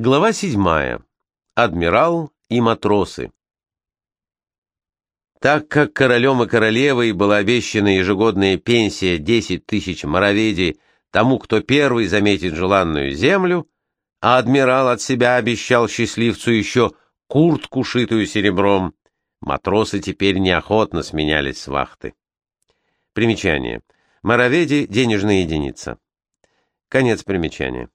Глава седьмая. Адмирал и матросы. Так как королем и королевой была обещана ежегодная пенсия 10 тысяч мороведей тому, кто первый заметит желанную землю, а адмирал от себя обещал счастливцу еще куртку, шитую серебром, матросы теперь неохотно сменялись с вахты. Примечание. Мороведи — денежная единица. Конец примечания.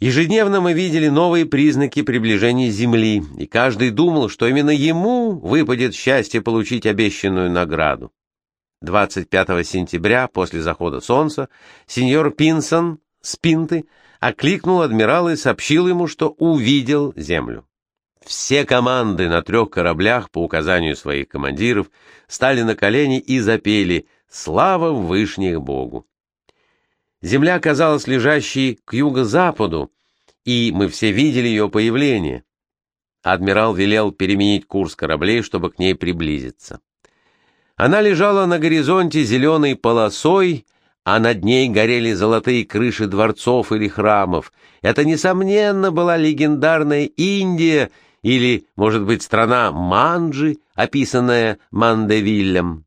Ежедневно мы видели новые признаки приближения Земли, и каждый думал, что именно ему выпадет счастье получить обещанную награду. 25 сентября, после захода солнца, сеньор Пинсон с Пинты окликнул адмирала и сообщил ему, что увидел Землю. Все команды на трех кораблях по указанию своих командиров стали на колени и запели «Слава Вышних Богу!». Земля оказалась лежащей к юго-западу, и мы все видели ее появление. Адмирал велел переменить курс кораблей, чтобы к ней приблизиться. Она лежала на горизонте зеленой полосой, а над ней горели золотые крыши дворцов или храмов. Это, несомненно, была легендарная Индия или, может быть, страна Манджи, описанная Мандевиллем.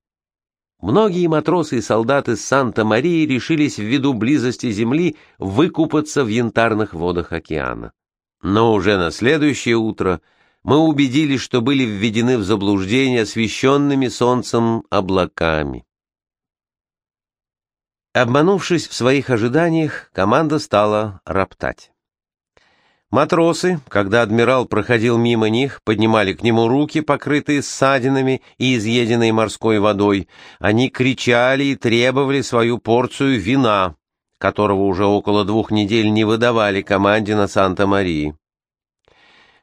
Многие матросы и солдаты Санта-Марии решились ввиду близости земли выкупаться в янтарных водах океана. Но уже на следующее утро мы убедились, что были введены в заблуждение освещенными солнцем облаками. Обманувшись в своих ожиданиях, команда стала роптать. Матросы, когда адмирал проходил мимо них, поднимали к нему руки, покрытые ссадинами и изъеденные морской водой. Они кричали и требовали свою порцию вина, которого уже около двух недель не выдавали команде на Санта-Марии.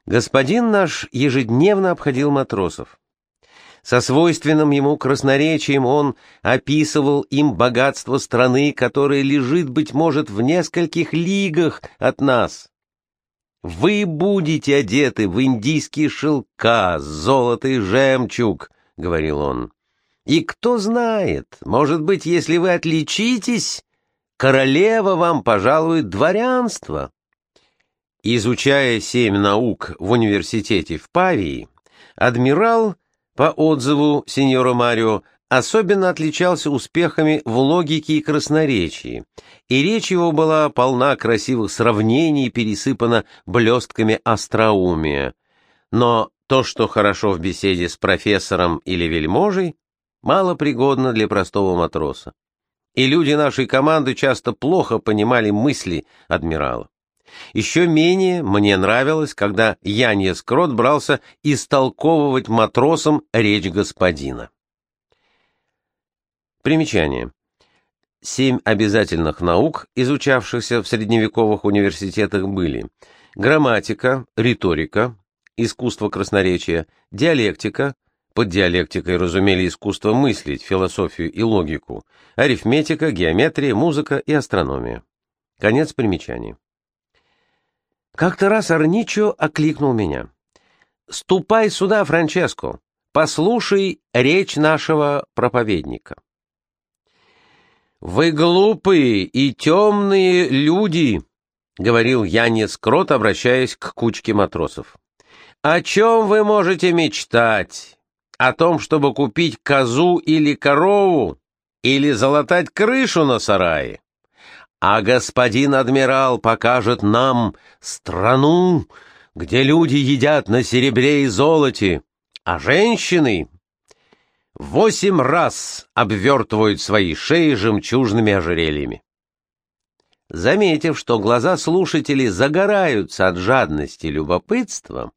Господин наш ежедневно обходил матросов. Со свойственным ему красноречием он описывал им богатство страны, которая лежит, быть может, в нескольких лигах от нас. Вы будете одеты в индийские шелка, золото и жемчуг, — говорил он. И кто знает, может быть, если вы отличитесь, королева вам пожалует дворянство. Изучая семь наук в университете в Павии, адмирал, по отзыву сеньора Марио, особенно отличался успехами в логике и красноречии, и речь его была полна красивых сравнений и пересыпана блестками остроумия. Но то, что хорошо в беседе с профессором или вельможей, мало пригодно для простого матроса. И люди нашей команды часто плохо понимали мысли адмирала. Еще менее мне нравилось, когда Янье Скрот брался истолковывать матросам речь господина. Примечание. Семь обязательных наук, изучавшихся в средневековых университетах, были грамматика, риторика, искусство красноречия, диалектика, под диалектикой разумели искусство мыслить, философию и логику, арифметика, геометрия, музыка и астрономия. Конец примечаний. Как-то раз Арничо окликнул меня. «Ступай сюда, Франческо, послушай речь нашего проповедника». «Вы глупые и темные люди», — говорил Янец Крот, обращаясь к кучке матросов. «О чем вы можете мечтать? О том, чтобы купить козу или корову? Или залатать крышу на сарае? А господин адмирал покажет нам страну, где люди едят на серебре и золоте, а женщины восемь раз обвертывают свои шеи жемчужными ожерельями. Заметив, что глаза слушателей загораются от жадности и любопытства,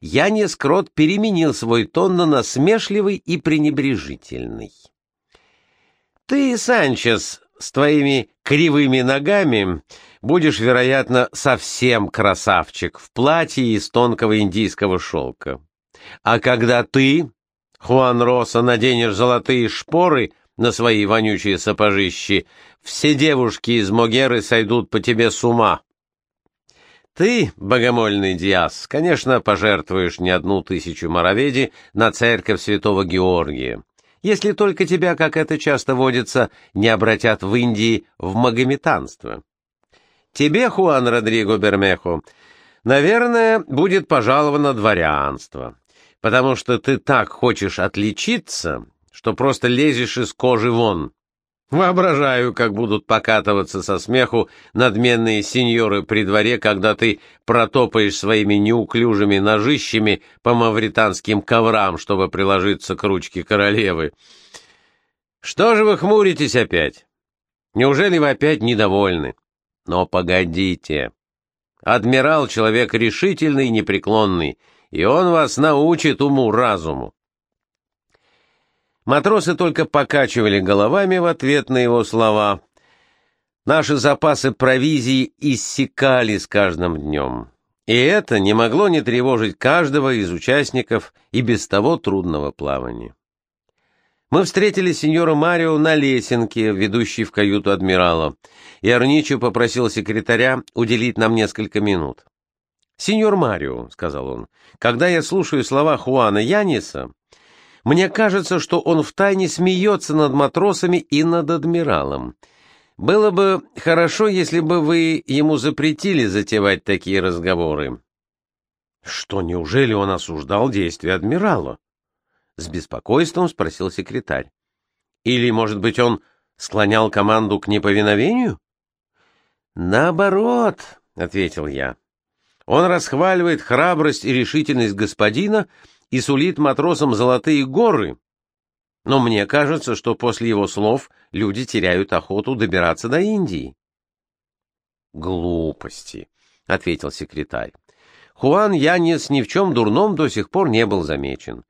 Янис Крот переменил свой тон на насмешливый и пренебрежительный. «Ты, Санчес, с твоими кривыми ногами будешь, вероятно, совсем красавчик в платье из тонкого индийского шелка. А когда ты, Хуан Роса, наденешь золотые шпоры на свои вонючие сапожищи, все девушки из Могеры сойдут по тебе с ума. Ты, богомольный Диас, конечно, пожертвуешь не одну тысячу мороведи на церковь святого Георгия, если только тебя, как это часто водится, не обратят в Индии в магометанство. Тебе, Хуан Родриго Бермехо, Наверное, будет пожаловано дворянство, потому что ты так хочешь отличиться, что просто лезешь из кожи вон. Воображаю, как будут покатываться со смеху надменные сеньоры при дворе, когда ты протопаешь своими неуклюжими ножищами по мавританским коврам, чтобы приложиться к ручке королевы. Что же вы хмуритесь опять? Неужели вы опять недовольны? Но погодите. Адмирал — человек решительный и непреклонный, и он вас научит уму-разуму. Матросы только покачивали головами в ответ на его слова. Наши запасы провизии иссякали с каждым днем. И это не могло не тревожить каждого из участников и без того трудного плавания. Мы встретили сеньора Марио на лесенке, ведущей в каюту адмирала, и Арничо попросил секретаря уделить нам несколько минут. «Сеньор Марио», — сказал он, — «когда я слушаю слова Хуана Яниса, мне кажется, что он втайне смеется над матросами и над адмиралом. Было бы хорошо, если бы вы ему запретили затевать такие разговоры. Что, неужели он осуждал действия адмирала? С беспокойством спросил секретарь. Или, может быть, он склонял команду к неповиновению? Наоборот, ответил я. Он расхваливает храбрость и решительность господина, и сулит матросам золотые горы. Но мне кажется, что после его слов люди теряют охоту добираться до Индии. «Глупости», — ответил секретарь. «Хуан Янис ни в чем дурном до сих пор не был замечен,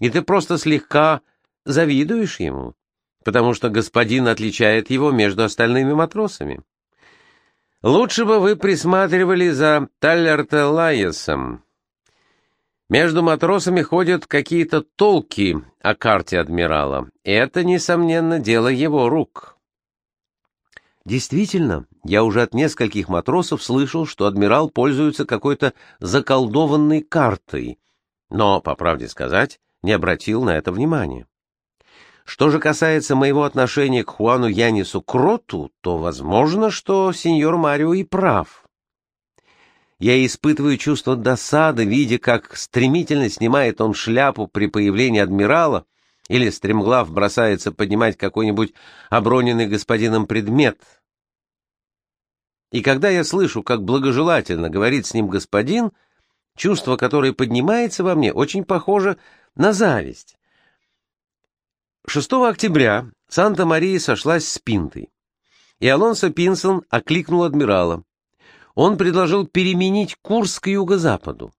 и ты просто слегка завидуешь ему, потому что господин отличает его между остальными матросами. Лучше бы вы присматривали за Таллертелайесом, между матросами ходят какие-то толки о карте адмирала. Это, несомненно, дело его рук. Действительно, я уже от нескольких матросов слышал, что адмирал пользуется какой-то заколдованной картой, но, по правде сказать, не обратил на это внимания. Что же касается моего отношения к Хуану Янису Кроту, то возможно, что сеньор Марио и прав я испытываю чувство досады, видя, как стремительно снимает он шляпу при появлении адмирала, или стремглав бросается поднимать какой-нибудь оброненный господином предмет. И когда я слышу, как благожелательно говорит с ним господин, чувство, которое поднимается во мне, очень похоже на зависть. 6 октября Санта-Мария сошлась с Пинтой, и Алонсо Пинсон окликнул адмирала он предложил переменить курс к юго-западу.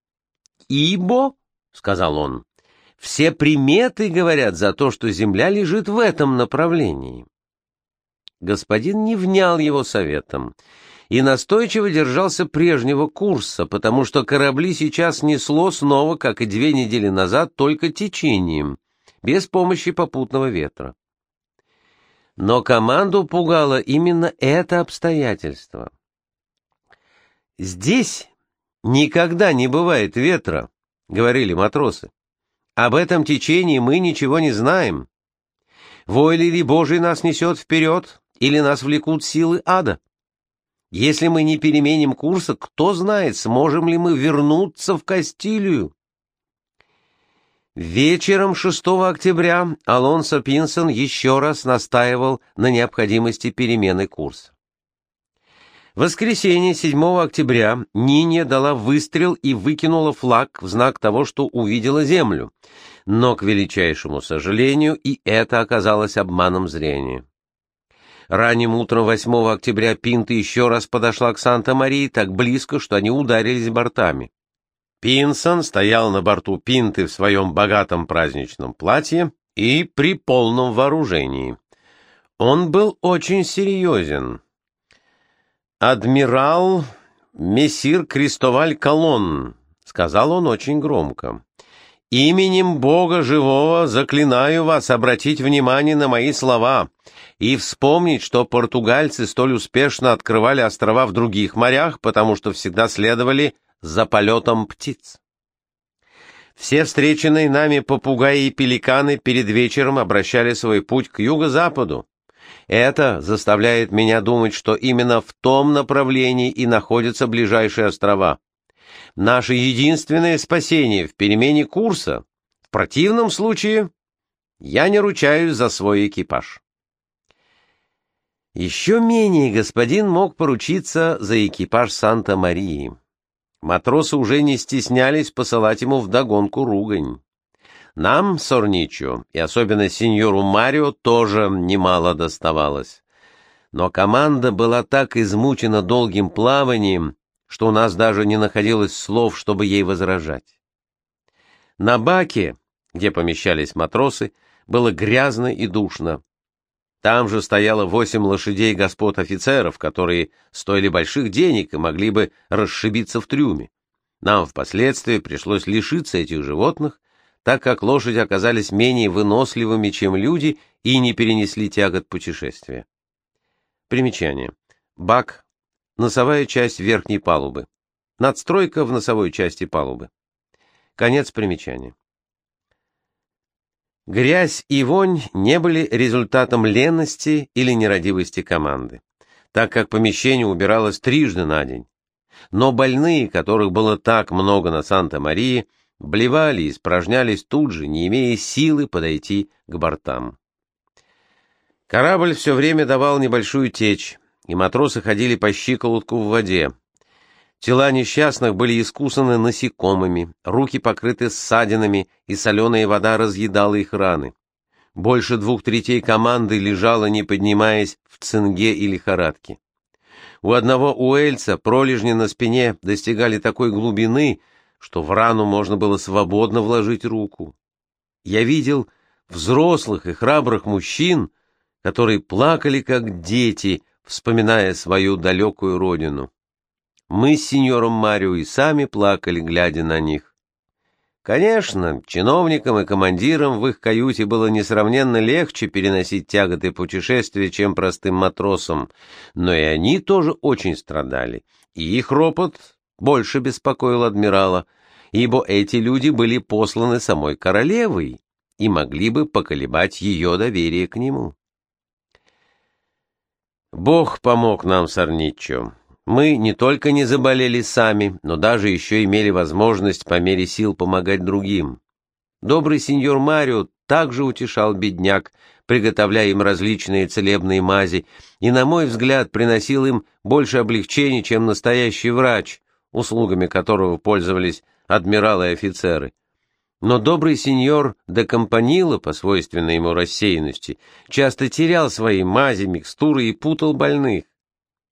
«Ибо», — сказал он, — «все приметы говорят за то, что Земля лежит в этом направлении». Господин не внял его советом и настойчиво держался прежнего курса, потому что корабли сейчас несло снова, как и две недели назад, только течением, без помощи попутного ветра. Но команду пугало именно это обстоятельство. «Здесь никогда не бывает ветра», — говорили матросы. «Об этом течении мы ничего не знаем. Воля ли Божий нас несет вперед, или нас влекут силы ада? Если мы не переменим курса, кто знает, сможем ли мы вернуться в Кастилию?» Вечером 6 октября Алонсо Пинсон еще раз настаивал на необходимости перемены курса. В воскресенье 7 октября Нине дала выстрел и выкинула флаг в знак того, что увидела землю. Но, к величайшему сожалению, и это оказалось обманом зрения. Ранним утром 8 октября Пинта еще раз подошла к Санта-Марии так близко, что они ударились бортами. Пинсон стоял на борту Пинты в своем богатом праздничном платье и при полном вооружении. Он был очень серьезен, «Адмирал Мессир Крестоваль Колонн», — сказал он очень громко, — «именем Бога Живого заклинаю вас обратить внимание на мои слова и вспомнить, что португальцы столь успешно открывали острова в других морях, потому что всегда следовали за полетом птиц. Все встреченные нами попугаи и пеликаны перед вечером обращали свой путь к юго-западу, это заставляет меня думать, что именно в том направлении и находятся ближайшие острова. Наше единственное спасение в перемене курса. В противном случае я не ручаюсь за свой экипаж. Еще менее господин мог поручиться за экипаж Санта-Марии. Матросы уже не стеснялись посылать ему вдогонку ругань. Нам, Сорничо, и особенно сеньору Марио, тоже немало доставалось. Но команда была так измучена долгим плаванием, что у нас даже не находилось слов, чтобы ей возражать. На баке, где помещались матросы, было грязно и душно. Там же стояло восемь лошадей господ офицеров, которые стоили больших денег и могли бы расшибиться в трюме. Нам впоследствии пришлось лишиться этих животных, так как лошади оказались менее выносливыми, чем люди, и не перенесли тягот путешествия. Примечание. Бак — носовая часть верхней палубы. Надстройка в носовой части палубы. Конец примечания. Грязь и вонь не были результатом ленности или нерадивости команды, так как помещение убиралось трижды на день. Но больные, которых было так много на Санта-Марии, блевали и испражнялись тут же, не имея силы подойти к бортам. Корабль все время давал небольшую течь, и матросы ходили по щиколотку в воде, Тела несчастных были искусаны насекомыми, руки покрыты ссадинами, и соленая вода разъедала их раны. Больше двух третей команды лежало, не поднимаясь, в цинге и лихорадке. У одного уэльца пролежни на спине достигали такой глубины, что в рану можно было свободно вложить руку. Я видел взрослых и храбрых мужчин, которые плакали, как дети, вспоминая свою далекую родину. Мы с сеньором Марио и сами плакали, глядя на них. Конечно, чиновникам и командирам в их каюте было несравненно легче переносить тяготы путешествия, чем простым матросам, но и они тоже очень страдали, и их ропот больше беспокоил адмирала, ибо эти люди были посланы самой королевой и могли бы поколебать ее доверие к нему. Бог помог нам с Арниччо. Мы не только не заболели сами, но даже еще имели возможность по мере сил помогать другим. Добрый сеньор Марио также утешал бедняк, приготовляя им различные целебные мази, и, на мой взгляд, приносил им больше облегчений, чем настоящий врач, услугами которого пользовались адмиралы и офицеры. Но добрый сеньор де Компанило, по свойственной ему рассеянности, часто терял свои мази, микстуры и путал больных.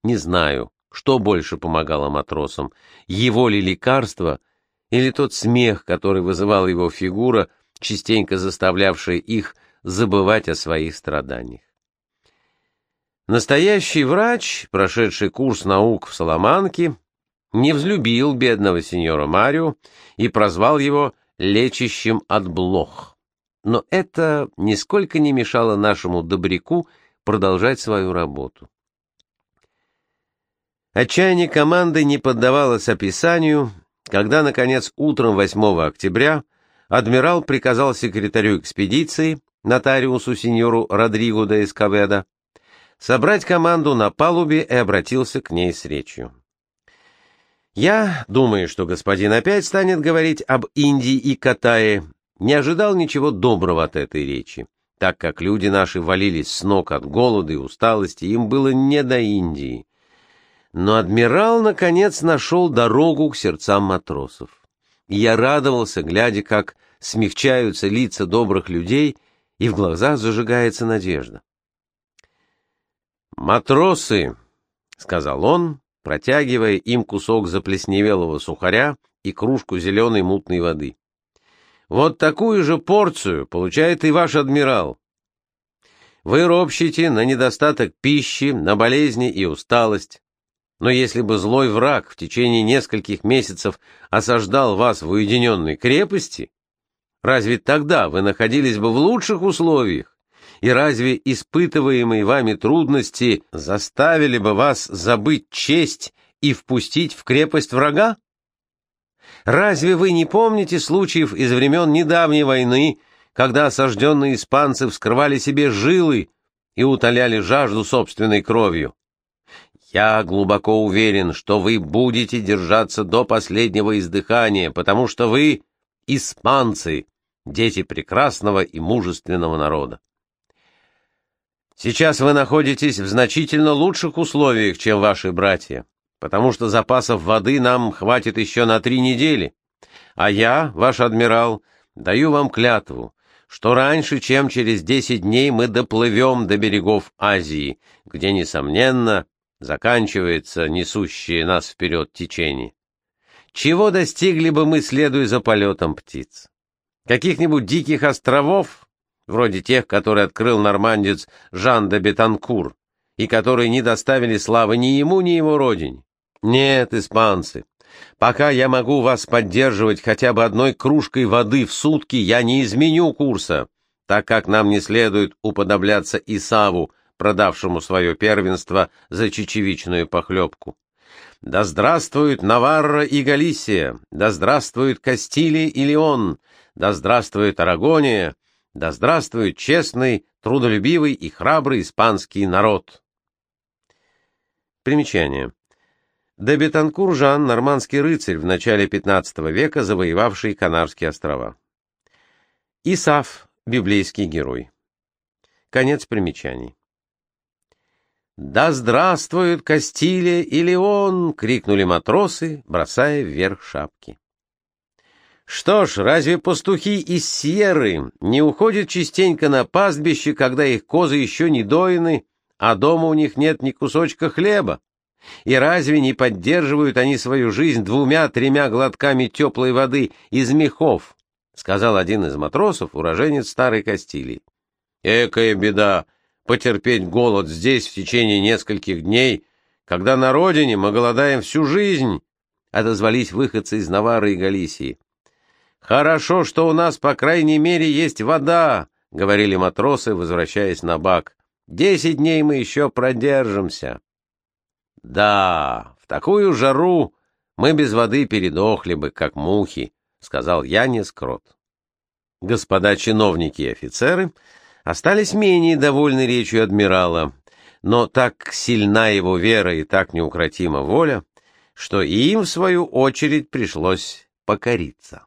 Не знаю, что больше помогало матросам, его ли лекарство или тот смех, который вызывал его фигура, частенько заставлявшая их забывать о своих страданиях. Настоящий врач, прошедший курс наук в Соломанке, не взлюбил бедного сеньора Марио и прозвал его лечащим от блох. Но это нисколько не мешало нашему добряку продолжать свою работу. Отчаяние команды не поддавалось описанию, когда, наконец, утром 8 октября адмирал приказал секретарю экспедиции, нотариусу сеньору Родриго де Эскаведа, собрать команду на палубе и обратился к ней с речью. Я, думаю, что господин опять станет говорить об Индии и Катае, не ожидал ничего доброго от этой речи, так как люди наши валились с ног от голода и усталости, им было не до Индии. Но адмирал, наконец, нашел дорогу к сердцам матросов. И я радовался, глядя, как смягчаются лица добрых людей, и в глазах зажигается надежда. «Матросы!» — сказал он, протягивая им кусок заплесневелого сухаря и кружку зеленой мутной воды. «Вот такую же порцию получает и ваш адмирал. Вы ропщите на недостаток пищи, на болезни и усталость. Но если бы злой враг в течение нескольких месяцев осаждал вас в уединенной крепости, разве тогда вы находились бы в лучших условиях? И разве испытываемые вами трудности заставили бы вас забыть честь и впустить в крепость врага? Разве вы не помните случаев из времен недавней войны, когда осажденные испанцы вскрывали себе жилы и утоляли жажду собственной кровью? Я глубоко уверен, что вы будете держаться до последнего издыхания, потому что вы испанцы, дети прекрасного и мужественного народа. Сейчас вы находитесь в значительно лучших условиях, чем ваши братья, потому что запасов воды нам хватит еще на три недели. А я, ваш адмирал, даю вам клятву, что раньше, чем через десять дней мы доплывем до берегов Азии, где, несомненно, заканчивается несущее нас вперед течение. Чего достигли бы мы, следуя за полетом птиц? Каких-нибудь диких островов, вроде тех, которые открыл нормандец Жан де Бетанкур, и которые не доставили славы ни ему, ни его родине? Нет, испанцы, пока я могу вас поддерживать хотя бы одной кружкой воды в сутки, я не изменю курса, так как нам не следует уподобляться Исаву, продавшему свое первенство за чечевичную похлебку. Да здравствует Наварра и Галисия, да здравствует Кастилия и Леон, да здравствует Арагония, да здравствует честный, трудолюбивый и храбрый испанский народ. Примечание. Де Бетанкур Жан, нормандский рыцарь в начале XV века, завоевавший Канарские острова. Исаф, библейский герой. Конец примечаний. «Да здравствует Кастилия и Леон!» — крикнули матросы, бросая вверх шапки. Что ж, разве пастухи из Сьерры не уходят частенько на пастбище, когда их козы еще не доены, а дома у них нет ни кусочка хлеба? И разве не поддерживают они свою жизнь двумя-тремя глотками теплой воды из мехов? — сказал один из матросов, уроженец старой Кастилии. — Экая беда! Потерпеть голод здесь в течение нескольких дней, когда на родине мы голодаем всю жизнь, — отозвались выходцы из Навары и Галисии. «Хорошо, что у нас, по крайней мере, есть вода», — говорили матросы, возвращаясь на бак. «Десять дней мы еще продержимся». «Да, в такую жару мы без воды передохли бы, как мухи», — сказал Янис Крот. Господа чиновники и офицеры остались менее довольны речью адмирала, но так сильна его вера и так неукротима воля, что им, в свою очередь, пришлось покориться.